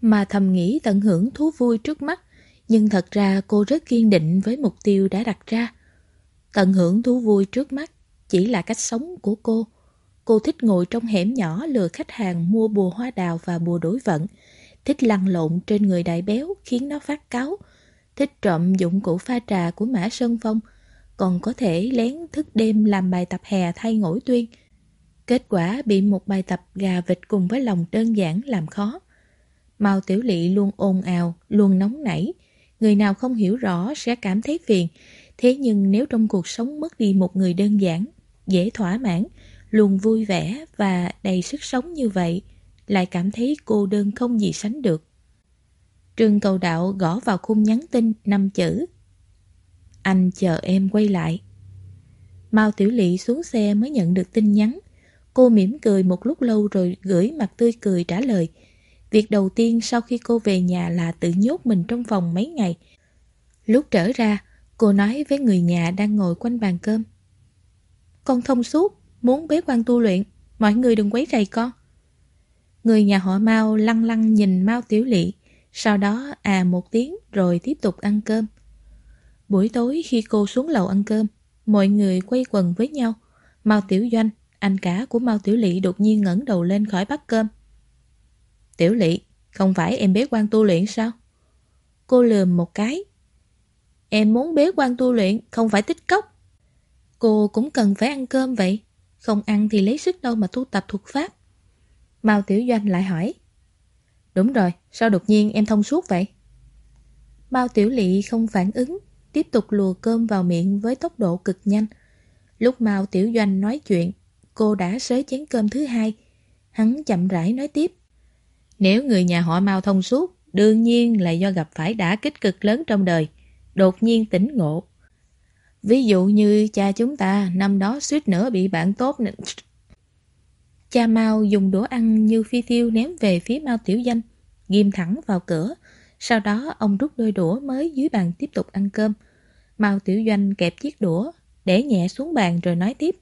mà thầm nghĩ tận hưởng thú vui trước mắt, nhưng thật ra cô rất kiên định với mục tiêu đã đặt ra. Tận hưởng thú vui trước mắt chỉ là cách sống của cô. Cô thích ngồi trong hẻm nhỏ lừa khách hàng mua bùa hoa đào và bùa đối vận, thích lăn lộn trên người đại béo khiến nó phát cáo, thích trộm dụng cụ pha trà của Mã Sơn Phong, còn có thể lén thức đêm làm bài tập hè thay ngỗi tuyên. Kết quả bị một bài tập gà vịt cùng với lòng đơn giản làm khó. Mao Tiểu Lị luôn ồn ào, luôn nóng nảy. Người nào không hiểu rõ sẽ cảm thấy phiền. Thế nhưng nếu trong cuộc sống mất đi một người đơn giản, dễ thỏa mãn, luôn vui vẻ và đầy sức sống như vậy, lại cảm thấy cô đơn không gì sánh được. Trương cầu đạo gõ vào khung nhắn tin năm chữ. Anh chờ em quay lại. Mao Tiểu Lị xuống xe mới nhận được tin nhắn. Cô mỉm cười một lúc lâu rồi gửi mặt tươi cười trả lời. Việc đầu tiên sau khi cô về nhà là tự nhốt mình trong phòng mấy ngày. Lúc trở ra, cô nói với người nhà đang ngồi quanh bàn cơm. Con thông suốt, muốn bế quan tu luyện, mọi người đừng quấy rầy con. Người nhà họ Mao lăng lăng nhìn Mao Tiểu Lị, sau đó à một tiếng rồi tiếp tục ăn cơm. Buổi tối khi cô xuống lầu ăn cơm, mọi người quay quần với nhau. Mao Tiểu Doanh, anh cả của Mao Tiểu Lị đột nhiên ngẩng đầu lên khỏi bát cơm. Tiểu Lị, không phải em bế quan tu luyện sao? Cô lườm một cái. Em muốn bế quan tu luyện, không phải tích cốc. Cô cũng cần phải ăn cơm vậy. Không ăn thì lấy sức đâu mà tu tập thuật pháp. Mao Tiểu Doanh lại hỏi. Đúng rồi, sao đột nhiên em thông suốt vậy? Mao Tiểu Lị không phản ứng, tiếp tục lùa cơm vào miệng với tốc độ cực nhanh. Lúc Mao Tiểu Doanh nói chuyện, cô đã xới chén cơm thứ hai. Hắn chậm rãi nói tiếp. Nếu người nhà họ Mao thông suốt, đương nhiên là do gặp phải đả kích cực lớn trong đời, đột nhiên tỉnh ngộ. Ví dụ như cha chúng ta năm đó suýt nữa bị bạn tốt nên... Cha Mao dùng đũa ăn như phi tiêu ném về phía Mao Tiểu Danh, ghim thẳng vào cửa. Sau đó ông rút đôi đũa mới dưới bàn tiếp tục ăn cơm. Mao Tiểu Doanh kẹp chiếc đũa, để nhẹ xuống bàn rồi nói tiếp.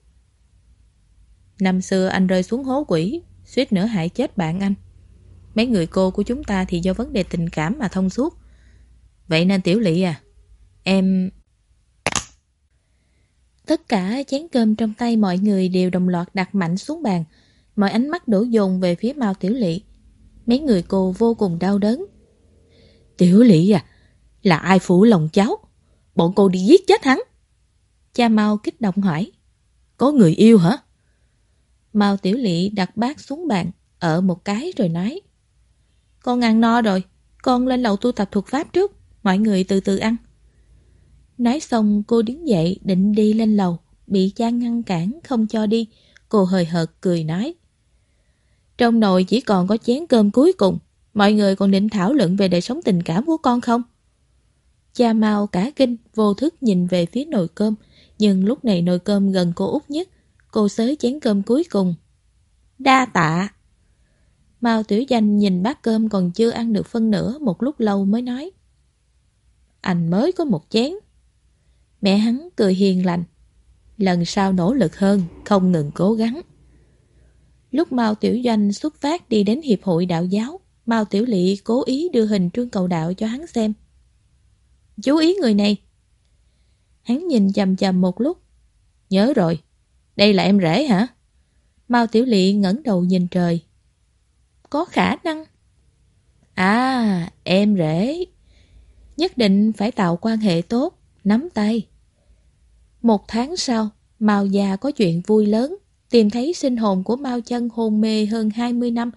Năm xưa anh rơi xuống hố quỷ, suýt nữa hại chết bạn anh. Mấy người cô của chúng ta thì do vấn đề tình cảm mà thông suốt. Vậy nên Tiểu Lị à, em... Tất cả chén cơm trong tay mọi người đều đồng loạt đặt mạnh xuống bàn. Mọi ánh mắt đổ dồn về phía Mao Tiểu Lị. Mấy người cô vô cùng đau đớn. Tiểu Lị à, là ai phủ lòng cháu? Bọn cô đi giết chết hắn. Cha Mao kích động hỏi. Có người yêu hả? Mao Tiểu Lị đặt bát xuống bàn, ở một cái rồi nói. Con ăn no rồi, con lên lầu tu tập thuật pháp trước, mọi người từ từ ăn. Nói xong cô đứng dậy định đi lên lầu, bị cha ngăn cản không cho đi. Cô hơi hợt cười nói. Trong nồi chỉ còn có chén cơm cuối cùng, mọi người còn định thảo luận về đời sống tình cảm của con không? Cha mau cả kinh, vô thức nhìn về phía nồi cơm, nhưng lúc này nồi cơm gần cô út nhất. Cô xới chén cơm cuối cùng. Đa tạ! Mao Tiểu Danh nhìn bát cơm còn chưa ăn được phân nửa một lúc lâu mới nói. Anh mới có một chén. Mẹ hắn cười hiền lành. Lần sau nỗ lực hơn, không ngừng cố gắng. Lúc Mao Tiểu Doanh xuất phát đi đến Hiệp hội Đạo giáo, Mao Tiểu Lị cố ý đưa hình trương cầu đạo cho hắn xem. Chú ý người này. Hắn nhìn chầm chầm một lúc. Nhớ rồi, đây là em rể hả? Mao Tiểu Lị ngẩng đầu nhìn trời. Có khả năng. À, em rể. Nhất định phải tạo quan hệ tốt, nắm tay. Một tháng sau, Mao già có chuyện vui lớn, tìm thấy sinh hồn của Mao chân hôn mê hơn 20 năm.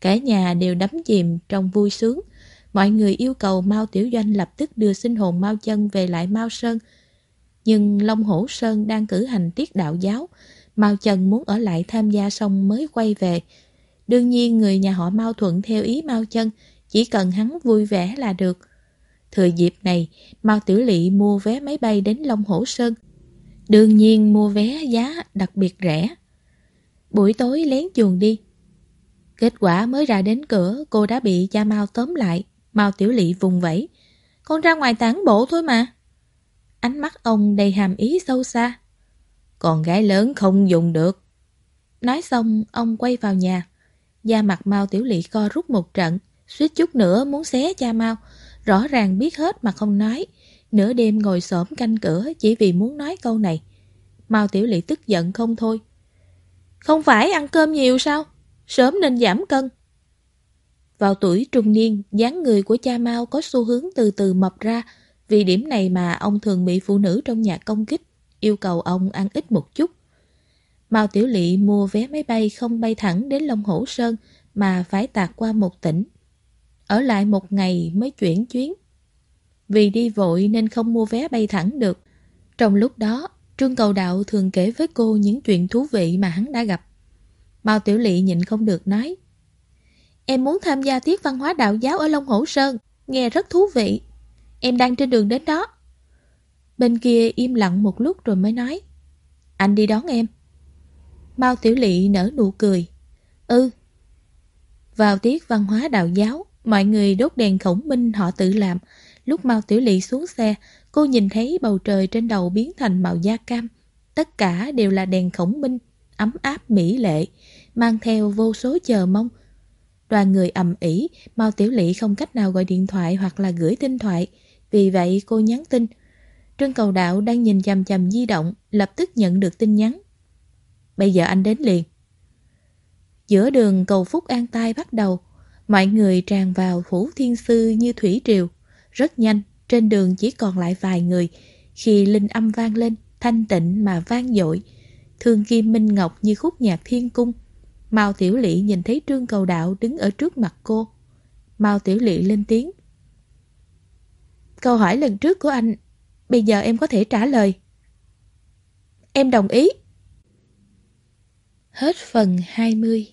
Cả nhà đều đắm chìm trong vui sướng. Mọi người yêu cầu Mao Tiểu Doanh lập tức đưa sinh hồn Mao chân về lại Mao Sơn. Nhưng Long Hổ Sơn đang cử hành tiết đạo giáo, Mao chân muốn ở lại tham gia xong mới quay về. Đương nhiên người nhà họ Mao thuận theo ý Mao Chân, chỉ cần hắn vui vẻ là được. Thừa dịp này, Mao Tiểu Lị mua vé máy bay đến Long Hổ Sơn. Đương nhiên mua vé giá đặc biệt rẻ. Buổi tối lén chuồng đi. Kết quả mới ra đến cửa, cô đã bị cha Mao tóm lại. Mao Tiểu Lị vùng vẫy. Con ra ngoài tản bộ thôi mà. Ánh mắt ông đầy hàm ý sâu xa. Còn gái lớn không dùng được. Nói xong, ông quay vào nhà. Da mặt Mao Tiểu Lị co rút một trận, suýt chút nữa muốn xé cha Mao. Rõ ràng biết hết mà không nói. Nửa đêm ngồi xổm canh cửa chỉ vì muốn nói câu này. Mao Tiểu Lị tức giận không thôi. Không phải ăn cơm nhiều sao? Sớm nên giảm cân. Vào tuổi trung niên, dáng người của cha Mao có xu hướng từ từ mập ra. Vì điểm này mà ông thường bị phụ nữ trong nhà công kích yêu cầu ông ăn ít một chút. Mao Tiểu Lị mua vé máy bay không bay thẳng đến Long Hổ Sơn mà phải tạt qua một tỉnh. Ở lại một ngày mới chuyển chuyến. Vì đi vội nên không mua vé bay thẳng được. Trong lúc đó, Trương Cầu Đạo thường kể với cô những chuyện thú vị mà hắn đã gặp. Mao Tiểu Lị nhịn không được nói. Em muốn tham gia tiết văn hóa đạo giáo ở Long Hổ Sơn, nghe rất thú vị. Em đang trên đường đến đó. Bên kia im lặng một lúc rồi mới nói Anh đi đón em Mao Tiểu Lị nở nụ cười Ừ Vào tiết văn hóa đạo giáo Mọi người đốt đèn khổng minh họ tự làm Lúc Mao Tiểu Lị xuống xe Cô nhìn thấy bầu trời trên đầu biến thành màu da cam Tất cả đều là đèn khổng minh Ấm áp mỹ lệ Mang theo vô số chờ mong Đoàn người ầm ĩ, Mao Tiểu Lị không cách nào gọi điện thoại hoặc là gửi tin thoại Vì vậy cô nhắn tin Trương Cầu Đạo đang nhìn chằm chằm di động, lập tức nhận được tin nhắn. Bây giờ anh đến liền. Giữa đường cầu Phúc An Tai bắt đầu, mọi người tràn vào phủ thiên sư như thủy triều. Rất nhanh, trên đường chỉ còn lại vài người. Khi linh âm vang lên, thanh tịnh mà vang dội. Thương kim minh ngọc như khúc nhạc thiên cung. Mao Tiểu Lị nhìn thấy Trương Cầu Đạo đứng ở trước mặt cô. Mao Tiểu Lị lên tiếng. Câu hỏi lần trước của anh Bây giờ em có thể trả lời. Em đồng ý. Hết phần 20